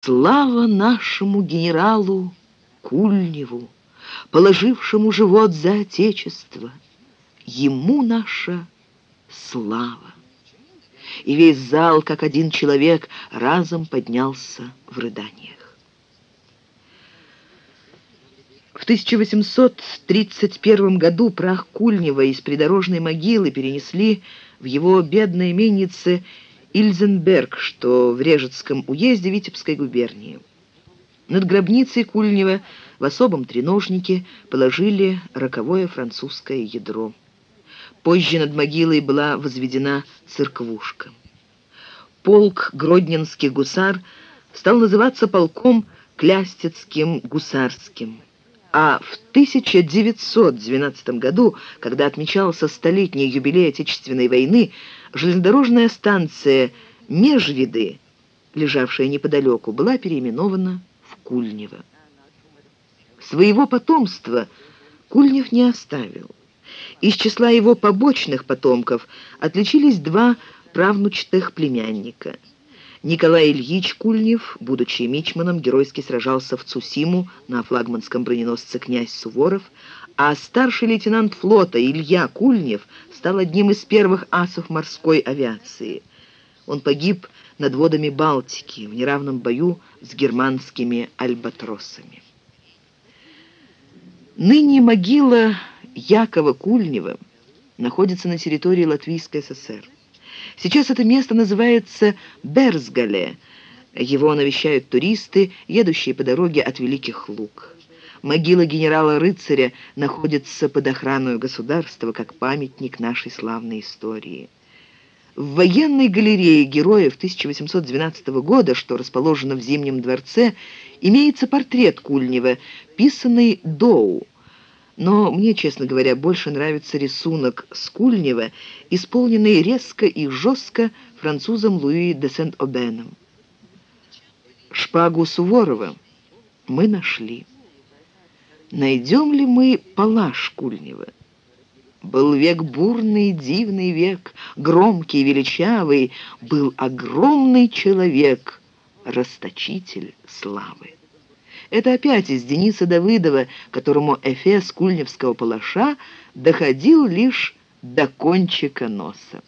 Слава нашему генералу Кульневу, положившему живот за Отечество. Ему наша слава. И весь зал, как один человек, разом поднялся в рыданиях. В 1831 году прах Кульнева из придорожной могилы перенесли в его бедной мельнице Ильзенберг, что в Режецком уезде Витебской губернии. Над гробницей Кульнева в особом треножнике положили роковое французское ядро. Позже над могилой была возведена церквушка. Полк Гродненских гусар стал называться полком Клястецким гусарским а в 1912 году, когда отмечался столетний юбилей Отечественной войны, железнодорожная станция Межвиды, лежавшая неподалеку, была переименована в Кульнево. Своего потомства Кульнев не оставил. Из числа его побочных потомков отличились два правнучатых племянника – Николай Ильич Кульнев, будучи мичманом, геройски сражался в Цусиму на флагманском броненосце «Князь Суворов», а старший лейтенант флота Илья Кульнев стал одним из первых асов морской авиации. Он погиб над водами Балтики в неравном бою с германскими альбатросами. Ныне могила Якова Кульнева находится на территории Латвийской ССР. Сейчас это место называется Берзгале. Его навещают туристы, едущие по дороге от Великих Луг. Могила генерала-рыцаря находится под охраной государства как памятник нашей славной истории. В военной галерее героев 1812 года, что расположена в Зимнем дворце, имеется портрет Кульнева, писанный Доу. Но мне, честно говоря, больше нравится рисунок Скульнева, исполненный резко и жестко французом Луи де Сент-Обеном. Шпагу Суворова мы нашли. Найдем ли мы палаш Кульнева? Был век бурный, дивный век, громкий, величавый, был огромный человек, расточитель славы. Это опять из Дениса Давыдова, которому эфес кульневского палаша доходил лишь до кончика носа.